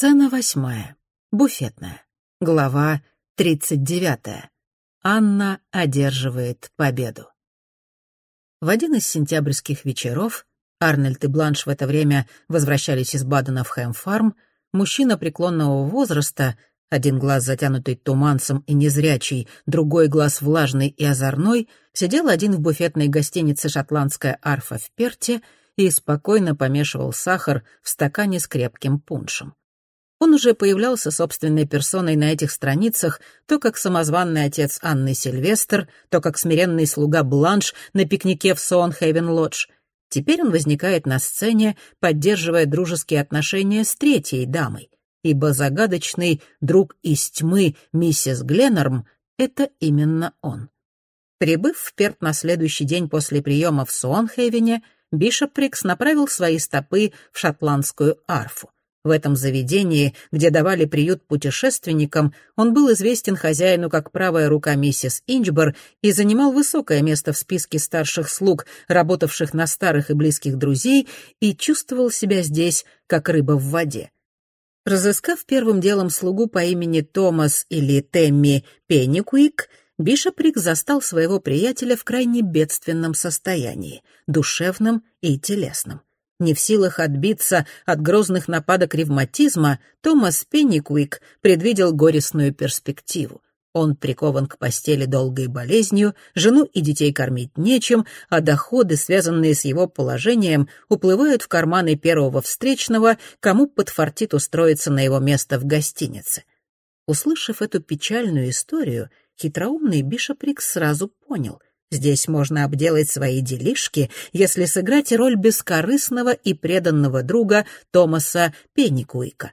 Сцена восьмая. Буфетная. Глава тридцать девятая. Анна одерживает победу. В один из сентябрьских вечеров Арнольд и Бланш в это время возвращались из Бадена в Хэм-фарм. Мужчина преклонного возраста, один глаз затянутый туманцем и незрячий, другой глаз влажный и озорной, сидел один в буфетной гостинице «Шотландская арфа» в Перте и спокойно помешивал сахар в стакане с крепким пуншем. Он уже появлялся собственной персоной на этих страницах, то как самозванный отец Анны Сильвестр, то как смиренный слуга Бланш на пикнике в Соонхейвен-Лодж. Теперь он возникает на сцене, поддерживая дружеские отношения с третьей дамой, ибо загадочный друг из тьмы миссис Гленнорм — это именно он. Прибыв в Перт на следующий день после приема в Суонхейвене, Бишоп Прикс направил свои стопы в шотландскую арфу — в этом заведении, где давали приют путешественникам, он был известен хозяину как правая рука миссис Инчбор и занимал высокое место в списке старших слуг, работавших на старых и близких друзей, и чувствовал себя здесь, как рыба в воде. Разыскав первым делом слугу по имени Томас или Темми Пенникуик, Бишоприк застал своего приятеля в крайне бедственном состоянии, душевном и телесном. Не в силах отбиться от грозных нападок ревматизма, Томас Пенникуик предвидел горестную перспективу. Он прикован к постели долгой болезнью, жену и детей кормить нечем, а доходы, связанные с его положением, уплывают в карманы первого встречного, кому подфартит устроиться на его место в гостинице. Услышав эту печальную историю, хитроумный Бишоприк сразу понял — Здесь можно обделать свои делишки, если сыграть роль бескорыстного и преданного друга Томаса Пенникуика.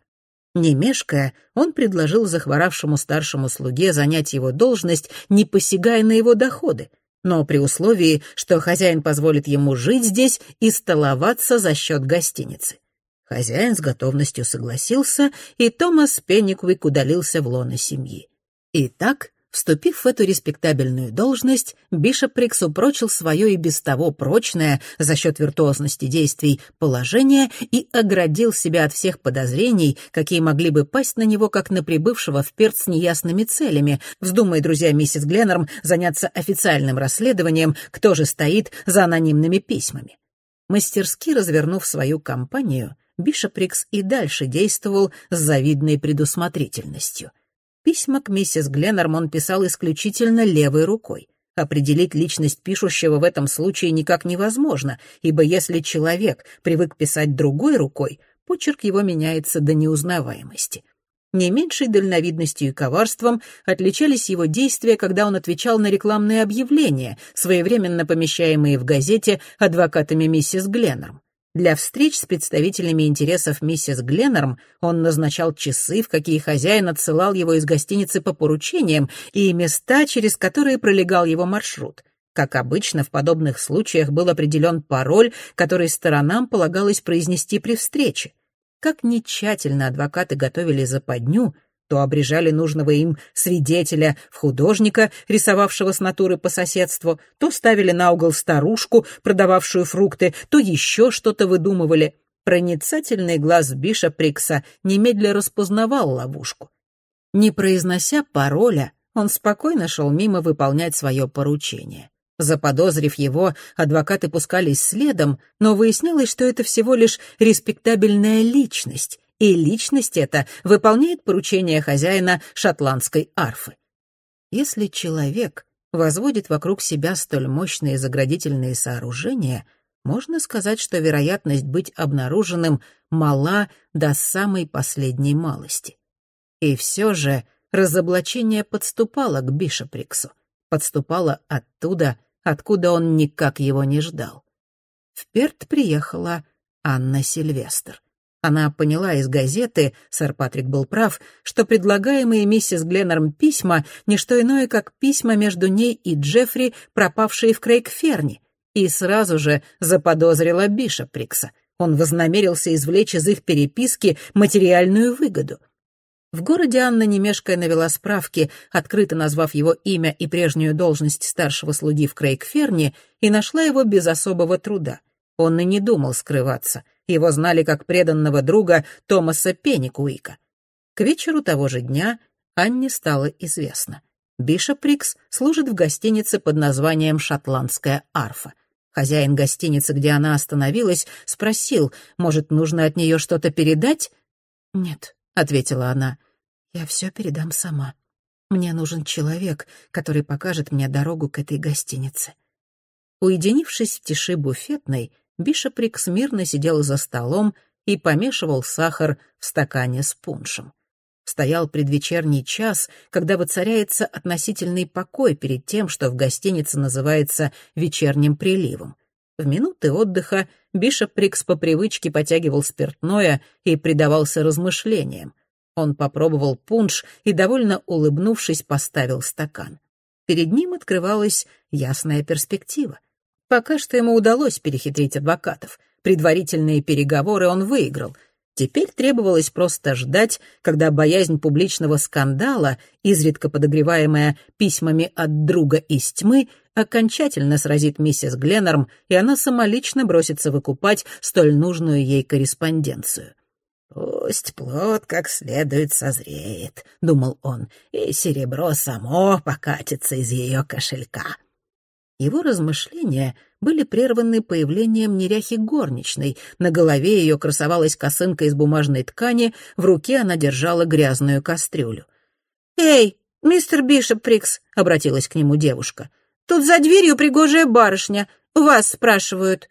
Не мешкая, он предложил захворавшему старшему слуге занять его должность, не посягая на его доходы, но при условии, что хозяин позволит ему жить здесь и столоваться за счет гостиницы. Хозяин с готовностью согласился, и Томас Пенниквик удалился в лоно семьи. Итак, Вступив в эту респектабельную должность, Бишоприкс упрочил свое и без того прочное за счет виртуозности действий положение и оградил себя от всех подозрений, какие могли бы пасть на него, как на прибывшего в Перт с неясными целями, вздумая друзья миссис Гленнерм заняться официальным расследованием, кто же стоит за анонимными письмами. Мастерски развернув свою кампанию, Бишоприкс и дальше действовал с завидной предусмотрительностью — Письма к миссис Гленнермон писал исключительно левой рукой. Определить личность пишущего в этом случае никак невозможно, ибо если человек привык писать другой рукой, почерк его меняется до неузнаваемости. Не меньшей дальновидностью и коварством отличались его действия, когда он отвечал на рекламные объявления, своевременно помещаемые в газете адвокатами миссис Гленнерм. Для встреч с представителями интересов миссис Гленнерм он назначал часы, в какие хозяин отсылал его из гостиницы по поручениям, и места, через которые пролегал его маршрут. Как обычно, в подобных случаях был определен пароль, который сторонам полагалось произнести при встрече. Как ни тщательно адвокаты готовили западню — то обрежали нужного им свидетеля в художника, рисовавшего с натуры по соседству, то ставили на угол старушку, продававшую фрукты, то еще что-то выдумывали. Проницательный глаз Биша Прикса немедля распознавал ловушку. Не произнося пароля, он спокойно шел мимо выполнять свое поручение. Заподозрив его, адвокаты пускались следом, но выяснилось, что это всего лишь респектабельная личность, и личность эта выполняет поручение хозяина шотландской арфы. Если человек возводит вокруг себя столь мощные заградительные сооружения, можно сказать, что вероятность быть обнаруженным мала до самой последней малости. И все же разоблачение подступало к Бишоприксу, подступало оттуда, откуда он никак его не ждал. В Перт приехала Анна Сильвестр. Она поняла из газеты, сэр Патрик был прав, что предлагаемые миссис Гленнерм письма — не что иное, как письма между ней и Джеффри, пропавшие в Крейгферне, и сразу же заподозрила Бишоприкса. Он вознамерился извлечь из их переписки материальную выгоду. В городе Анна немешкая навела справки, открыто назвав его имя и прежнюю должность старшего слуги в Крейгферне, и нашла его без особого труда. Он и не думал скрываться — Его знали как преданного друга Томаса Пенникуика. К вечеру того же дня Анне стало известно. Бишоприкс служит в гостинице под названием «Шотландская арфа». Хозяин гостиницы, где она остановилась, спросил, может, нужно от нее что-то передать? «Нет», — ответила она, — «я все передам сама. Мне нужен человек, который покажет мне дорогу к этой гостинице». Уединившись в тиши буфетной, Бишоприкс мирно сидел за столом и помешивал сахар в стакане с пуншем. Стоял предвечерний час, когда воцаряется относительный покой перед тем, что в гостинице называется «вечерним приливом». В минуты отдыха Бишоп Прикс по привычке потягивал спиртное и предавался размышлениям. Он попробовал пунш и, довольно улыбнувшись, поставил стакан. Перед ним открывалась ясная перспектива. Пока что ему удалось перехитрить адвокатов. Предварительные переговоры он выиграл — Теперь требовалось просто ждать, когда боязнь публичного скандала, изредка подогреваемая письмами от друга из тьмы, окончательно сразит миссис Гленнорм, и она самолично бросится выкупать столь нужную ей корреспонденцию. «Пусть плод как следует созреет», — думал он, — «и серебро само покатится из ее кошелька». Его размышления были прерваны появлением неряхи горничной. На голове ее красовалась косынка из бумажной ткани, в руке она держала грязную кастрюлю. «Эй, мистер Бишоп Прикс», — обратилась к нему девушка, — «тут за дверью пригожая барышня. Вас спрашивают».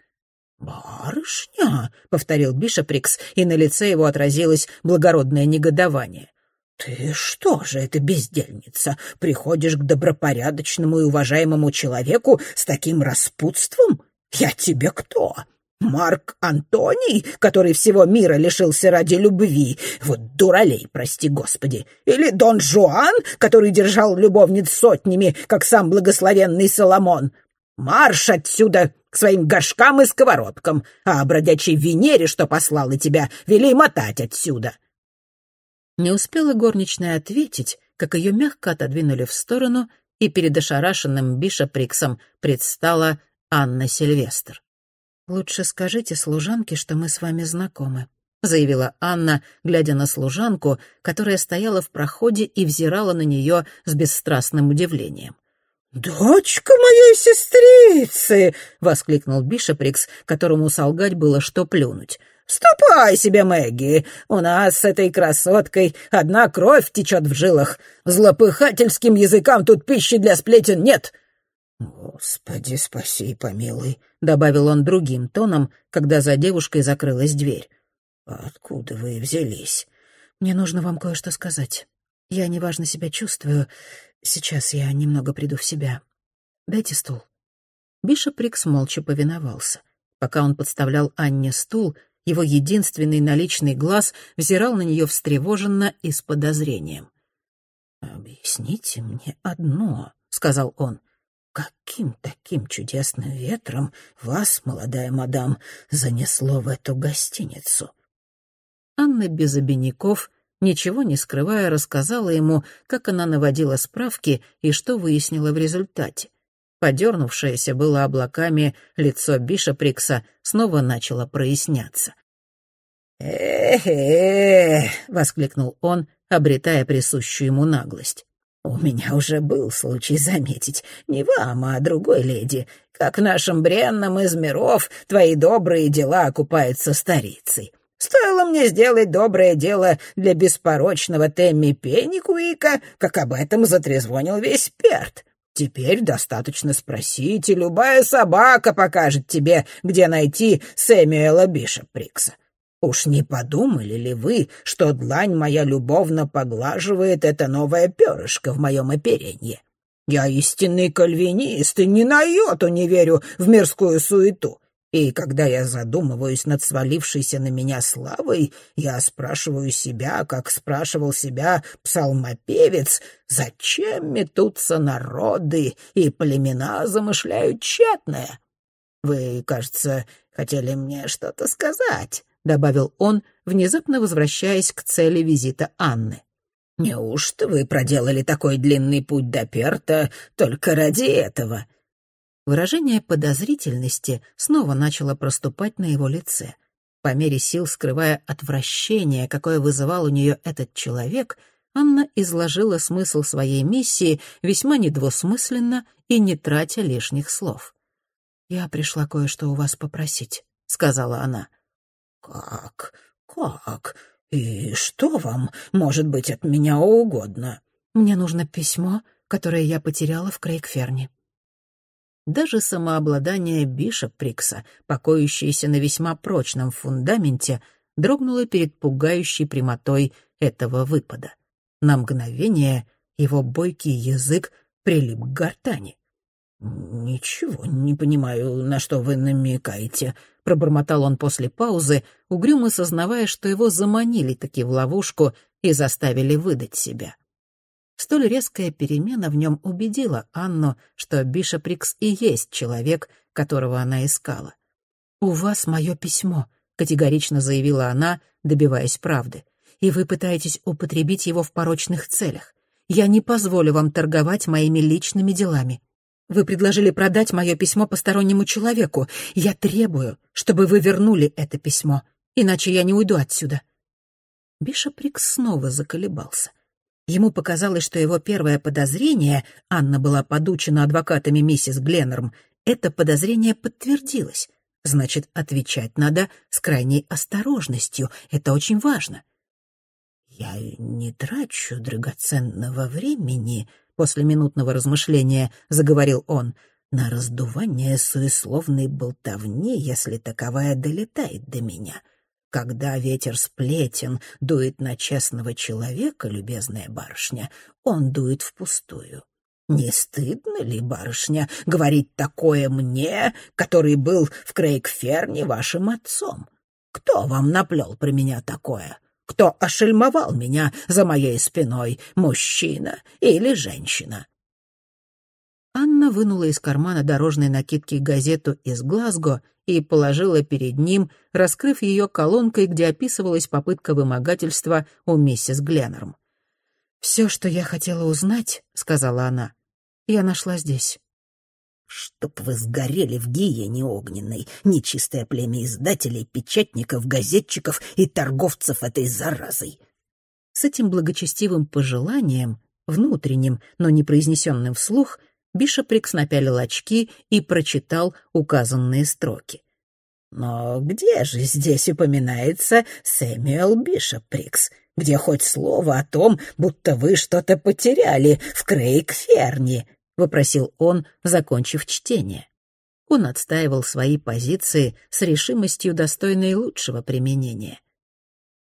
«Барышня?» — повторил Бишоприкс, и на лице его отразилось благородное негодование. «Ты что же это, бездельница, приходишь к добропорядочному и уважаемому человеку с таким распутством? Я тебе кто? Марк Антоний, который всего мира лишился ради любви? Вот дуралей, прости господи. Или Дон Жуан, который держал любовниц сотнями, как сам благословенный Соломон? Марш отсюда к своим горшкам и сковородкам, а бродячей Венере, что послала тебя, вели мотать отсюда». Не успела горничная ответить, как ее мягко отодвинули в сторону, и перед ошарашенным Бишоприксом предстала Анна Сильвестр. «Лучше скажите служанке, что мы с вами знакомы», — заявила Анна, глядя на служанку, которая стояла в проходе и взирала на нее с бесстрастным удивлением. «Дочка моей сестрицы!» — воскликнул Бишоприкс, которому солгать было что плюнуть. «Ступай себе, Мэгги! У нас с этой красоткой одна кровь течет в жилах. Злопыхательским языкам тут пищи для сплетен нет!» «Господи, спаси помилуй», — добавил он другим тоном, когда за девушкой закрылась дверь. «Откуда вы взялись?» «Мне нужно вам кое-что сказать. Я неважно себя чувствую. Сейчас я немного приду в себя. Дайте стул». Бишоп Рикс молча повиновался. Пока он подставлял Анне стул, его единственный наличный глаз взирал на нее встревоженно и с подозрением. «Объясните мне одно», — сказал он. «Каким таким чудесным ветром вас, молодая мадам, занесло в эту гостиницу?» Анна без обиняков, ничего не скрывая, рассказала ему, как она наводила справки и что выяснила в результате. Подернувшееся было облаками лицо Бишоприкса снова начало проясняться. «Э-э-э!» — воскликнул он, обретая присущую ему наглость. «У меня уже был случай заметить, не вам, а другой леди, как в нашем бренном из миров твои добрые дела окупаются старицей. Стоило мне сделать доброе дело для беспорочного Темми Пенникуика, как об этом затрезвонил весь Перт. Теперь достаточно спросить, и любая собака покажет тебе, где найти Сэмюэла Бишоприкса. Уж не подумали ли вы, что длань моя любовно поглаживает это новое перышко в моем оперенье? Я истинный кальвинист и ни на йоту не верю в мирскую суету. И когда я задумываюсь над свалившейся на меня славой, я спрашиваю себя, как спрашивал себя псалмопевец, зачем метутся народы и племена замышляют тщетное? Вы, кажется, хотели мне что-то сказать, — добавил он, внезапно возвращаясь к цели визита Анны. «Неужто вы проделали такой длинный путь до Перта только ради этого?» Выражение подозрительности снова начало проступать на его лице. По мере сил скрывая отвращение, какое вызывал у нее этот человек, Анна изложила смысл своей миссии весьма недвусмысленно и не тратя лишних слов. «Я пришла кое-что у вас попросить», — сказала она. «Как? Как? И что вам, может быть, от меня угодно?» «Мне нужно письмо, которое я потеряла в Крейгферне». Даже самообладание Бишоприкса, покоящееся на весьма прочном фундаменте, дрогнуло перед пугающей прямотой этого выпада. На мгновение его бойкий язык прилип к гортани. «Ничего не понимаю, на что вы намекаете», — пробормотал он после паузы, угрюмо сознавая, что его заманили таки в ловушку и заставили выдать себя. Столь резкая перемена в нем убедила Анну, что Бишоприкс и есть человек, которого она искала. «У вас мое письмо», — категорично заявила она, добиваясь правды. «И вы пытаетесь употребить его в порочных целях. Я не позволю вам торговать моими личными делами. Вы предложили продать мое письмо постороннему человеку. Я требую, чтобы вы вернули это письмо, иначе я не уйду отсюда». Бишоприкс снова заколебался. Ему показалось, что его первое подозрение, Анна была подучена адвокатами миссис Гленнерм, это подозрение подтвердилось. Значит, отвечать надо с крайней осторожностью. Это очень важно. «Я не трачу драгоценного времени», — после минутного размышления заговорил он, «на раздувание суесловной болтовни, если таковая долетает до меня». Когда ветер сплетен дует на честного человека, любезная барышня, он дует впустую. Не стыдно ли, барышня, говорить такое мне, который был в Крейгферне вашим отцом? Кто вам наплел про меня такое? Кто ошельмовал меня за моей спиной, мужчина или женщина? Анна вынула из кармана дорожной накидки газету из Глазго и положила перед ним, раскрыв ее колонкой, где описывалась попытка вымогательства у миссис Гленнерм. «Все, что я хотела узнать», — сказала она, — «я нашла здесь». «Чтоб вы сгорели в гиене огненной, нечистое племя издателей, печатников, газетчиков и торговцев этой заразой!» С этим благочестивым пожеланием, внутренним, но не произнесенным вслух, Бишоприкс напялил очки и прочитал указанные строки. «Но где же здесь упоминается Сэмюэл Бишоприкс? Где хоть слово о том, будто вы что-то потеряли в Крейг-Ферни?» — вопросил он, закончив чтение. Он отстаивал свои позиции с решимостью, достойной лучшего применения.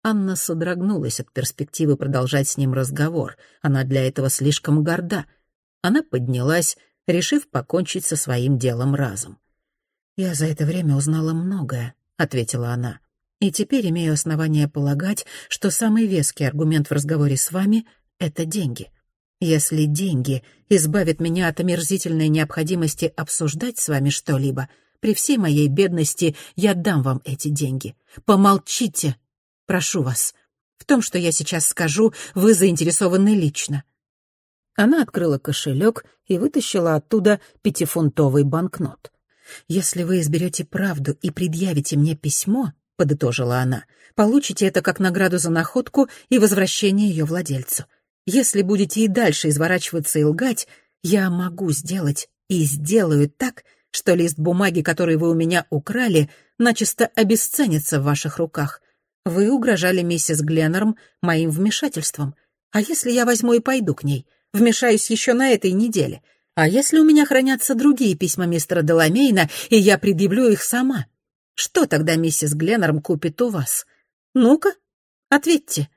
Анна содрогнулась от перспективы продолжать с ним разговор. Она для этого слишком горда — она поднялась, решив покончить со своим делом разом. «Я за это время узнала многое», — ответила она. «И теперь имею основание полагать, что самый веский аргумент в разговоре с вами — это деньги. Если деньги избавят меня от омерзительной необходимости обсуждать с вами что-либо, при всей моей бедности я дам вам эти деньги. Помолчите, прошу вас. В том, что я сейчас скажу, вы заинтересованы лично. Она открыла кошелек и вытащила оттуда пятифунтовый банкнот. «Если вы изберете правду и предъявите мне письмо», — подытожила она, «получите это как награду за находку и возвращение ее владельцу. Если будете и дальше изворачиваться и лгать, я могу сделать и сделаю так, что лист бумаги, который вы у меня украли, начисто обесценится в ваших руках. Вы угрожали миссис Гленнерм моим вмешательством. А если я возьму и пойду к ней?» Вмешаюсь еще на этой неделе. А если у меня хранятся другие письма мистера Деламейна, и я предъявлю их сама? Что тогда миссис Гленнерм купит у вас? Ну-ка, ответьте».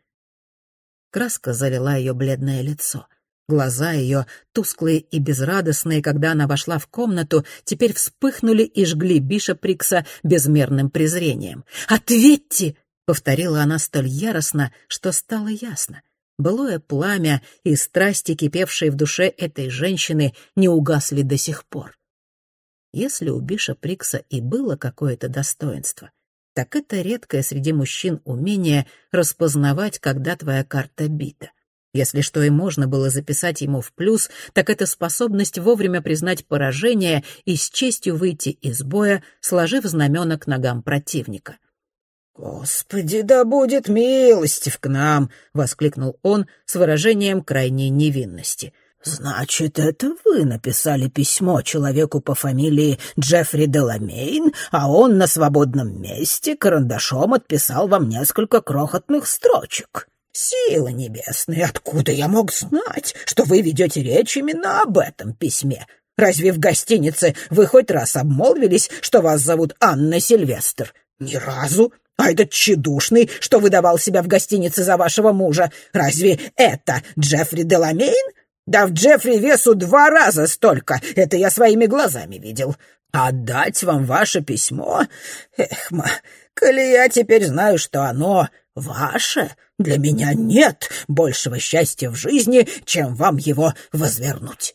Краска залила ее бледное лицо. Глаза ее, тусклые и безрадостные, когда она вошла в комнату, теперь вспыхнули и жгли Бишоприкса безмерным презрением. «Ответьте!» — повторила она столь яростно, что стало ясно. Былое пламя и страсти, кипевшие в душе этой женщины, не угасли до сих пор. Если у Биша Прикса и было какое-то достоинство, так это редкое среди мужчин умение распознавать, когда твоя карта бита. Если что и можно было записать ему в плюс, так это способность вовремя признать поражение и с честью выйти из боя, сложив знамена к ногам противника. «Господи, да будет милостив к нам!» — воскликнул он с выражением крайней невинности. «Значит, это вы написали письмо человеку по фамилии Джеффри Деламейн, а он на свободном месте карандашом отписал вам несколько крохотных строчек. Сила небесная, откуда я мог знать, что вы ведете речь именно об этом письме? Разве в гостинице вы хоть раз обмолвились, что вас зовут Анна Сильвестр? Ни разу. А этот тщедушный, что выдавал себя в гостинице за вашего мужа, разве это Джеффри Деламейн? Да в Джеффри весу два раза столько, это я своими глазами видел. Отдать вам ваше письмо? Эх, ма, коли я теперь знаю, что оно ваше, для меня нет большего счастья в жизни, чем вам его возвернуть.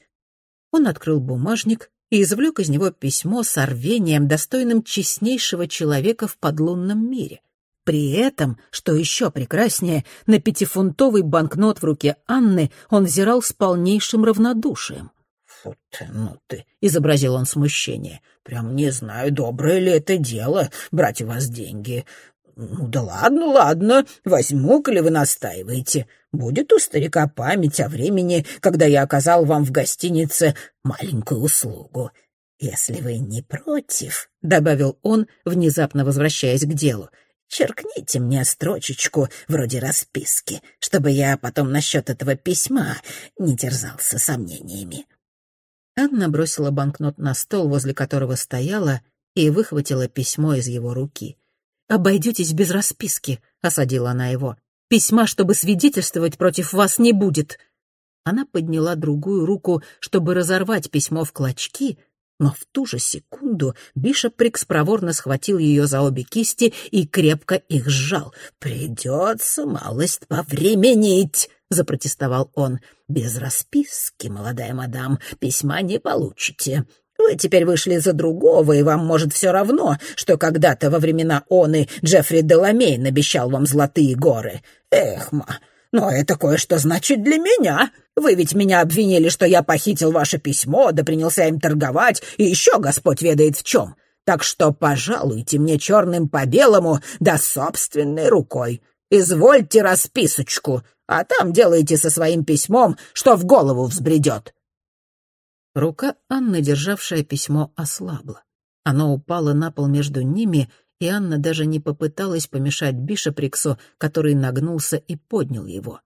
Он открыл бумажник и извлек из него письмо с рвением, достойным честнейшего человека в подлунном мире. При этом, что еще прекраснее, на пятифунтовый банкнот в руке Анны он взирал с полнейшим равнодушием. «Фу ты, ну ты!» — изобразил он смущение. «Прям не знаю, доброе ли это дело брать у вас деньги. Ну да ладно, ладно, возьму, коли вы настаиваете. Будет у старика память о времени, когда я оказал вам в гостинице маленькую услугу. Если вы не против, — добавил он, внезапно возвращаясь к делу, — Черкните мне строчечку вроде расписки, чтобы я потом насчет этого письма не терзался сомнениями». Анна бросила банкнот на стол, возле которого стояла, и выхватила письмо из его руки. «Обойдетесь без расписки», — осадила она его. «Письма, чтобы свидетельствовать против вас, не будет». Она подняла другую руку, чтобы разорвать письмо в клочки, но в ту же секунду Бишоприкс проворно схватил ее за обе кисти и крепко их сжал. «Придется малость повременить», — запротестовал он. «Без расписки, молодая мадам, письма не получите. Вы теперь вышли за другого, и вам, может, все равно, что когда-то во времена оны Джеффри Деламейн обещал вам золотые горы. Эх, ма, но это кое-что значит для меня. Вы ведь меня обвинили, что я похитил ваше письмо, да принялся им торговать, и еще Господь ведает в чем. Так что пожалуйте мне черным по белому, да собственной рукой. Извольте расписочку, а там делайте со своим письмом, что в голову взбредет». Рука Анны, державшая письмо, ослабла. Оно упало на пол между ними, и Анна даже не попыталась помешать Бишоприксу, который нагнулся и поднял его.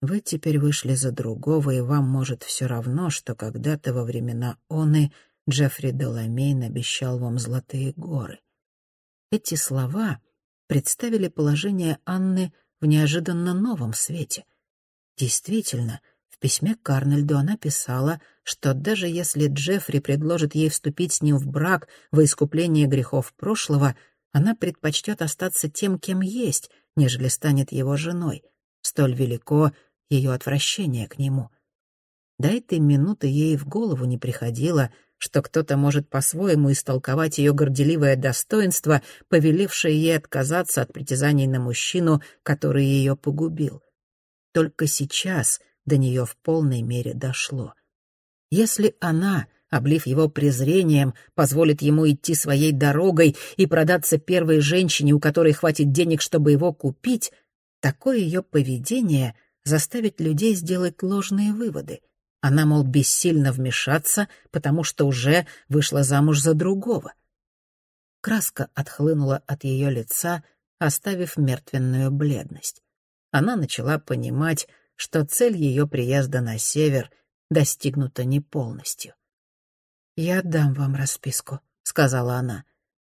«Вы теперь вышли за другого, и вам, может, все равно, что когда-то во времена Оны Джеффри Деламейн обещал вам золотые горы». Эти слова представили положение Анны в неожиданно новом свете. Действительно, в письме к Карнельду она писала, что даже если Джеффри предложит ей вступить с ним в брак во искупление грехов прошлого, она предпочтет остаться тем, кем есть, нежели станет его женой. Столь велико ее отвращение к нему. До этой минуты ей в голову не приходило, что кто-то может по-своему истолковать ее горделивое достоинство, повелевшее ей отказаться от притязаний на мужчину, который ее погубил. Только сейчас до нее в полной мере дошло. Если она, облив его презрением, позволит ему идти своей дорогой и продаться первой женщине, у которой хватит денег, чтобы его купить, такое ее поведение заставит людей сделать ложные выводы. Она, мол, бессильно вмешаться, потому что уже вышла замуж за другого. Краска отхлынула от ее лица, оставив мертвенную бледность. Она начала понимать, что цель ее приезда на север достигнута не полностью. «Я отдам вам расписку», — сказала она.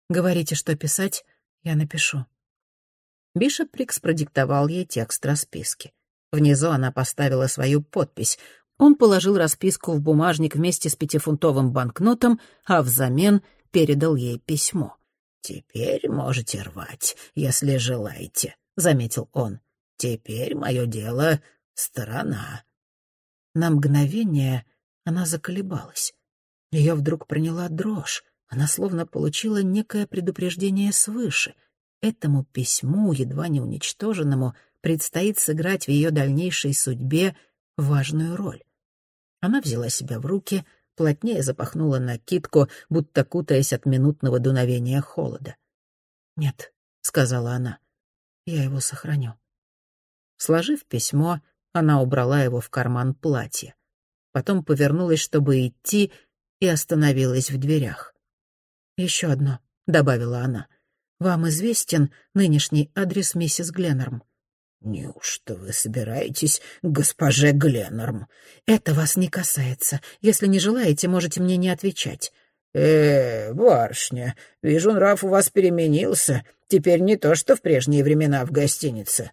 «Говорите, что писать, я напишу». Бишоприкс продиктовал ей текст расписки. Внизу она поставила свою подпись. Он положил расписку в бумажник вместе с пятифунтовым банкнотом, а взамен передал ей письмо. «Теперь можете рвать, если желаете», — заметил он. «Теперь мое дело сторона. На мгновение она заколебалась. Ее вдруг приняла дрожь. Она словно получила некое предупреждение свыше. Этому письму, едва не уничтоженному, предстоит сыграть в ее дальнейшей судьбе важную роль. Она взяла себя в руки, плотнее запахнула накидку, будто кутаясь от минутного дуновения холода. «Нет, сказала она. «Я его сохраню». Сложив письмо, она убрала его в карман платья. Потом повернулась, чтобы идти, и остановилась в дверях. «Еще одно», — добавила она. «Вам известен нынешний адрес миссис Гленнерм?» «Неужто вы собираетесь к госпоже Гленнерм?» «Это вас не касается. Если не желаете, можете мне не отвечать». «Э, барышня, вижу, нрав у вас переменился. Теперь не то, что в прежние времена в гостинице.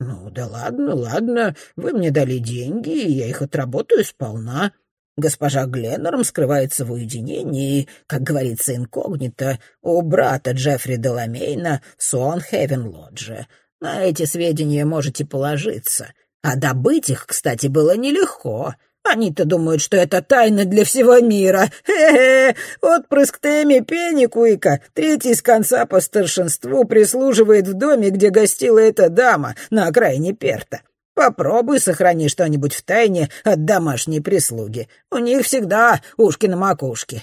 Ну, да ладно, ладно, вы мне дали деньги, и я их отработаю сполна. Госпожа Гленнерм скрывается в уединении, как говорится, инкогнито, у брата Джеффри Деламейна в Суонхевен-Лодже. На эти сведения можете положиться. А добыть их, кстати, было нелегко. Они-то думают, что это тайна для всего мира. Хе-хе! Отпрыск Тэмми Пенникуика, третий с конца по старшинству, прислуживает в доме, где гостила эта дама на окраине Перта. Попробуй сохрани что-нибудь в тайне от домашней прислуги. У них всегда ушки на макушке.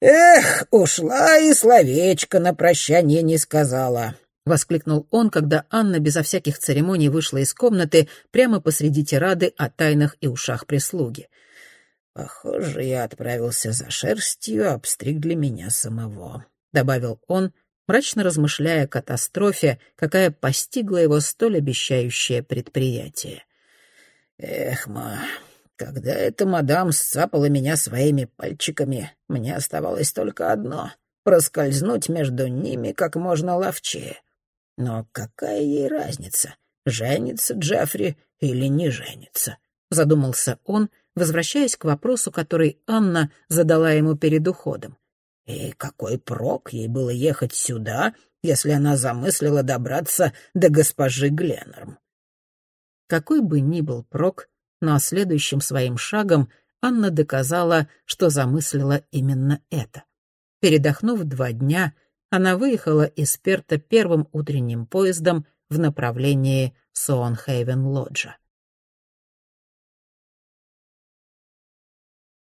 Эх, ушла и словечко на прощание не сказала. — воскликнул он, когда Анна безо всяких церемоний вышла из комнаты прямо посреди тирады о тайнах и ушах прислуги. «Похоже, я отправился за шерстью, обстриг для меня самого», — добавил он, мрачно размышляя о катастрофе, какая постигла его столь обещающее предприятие. «Эх, ма, когда эта мадам сцапала меня своими пальчиками, мне оставалось только одно — проскользнуть между ними как можно ловчее. Но какая ей разница, женится Джеффри или не женится? Задумался он, возвращаясь к вопросу, который Анна задала ему перед уходом. И какой прок ей было ехать сюда, если она замыслила добраться до госпожи Гленнерм? Какой бы ни был прок, но следующим своим шагом Анна доказала, что замыслила именно это. Передохнув два дня, она выехала из Перта первым утренним поездом в направлении Соонхейвен-Лоджа.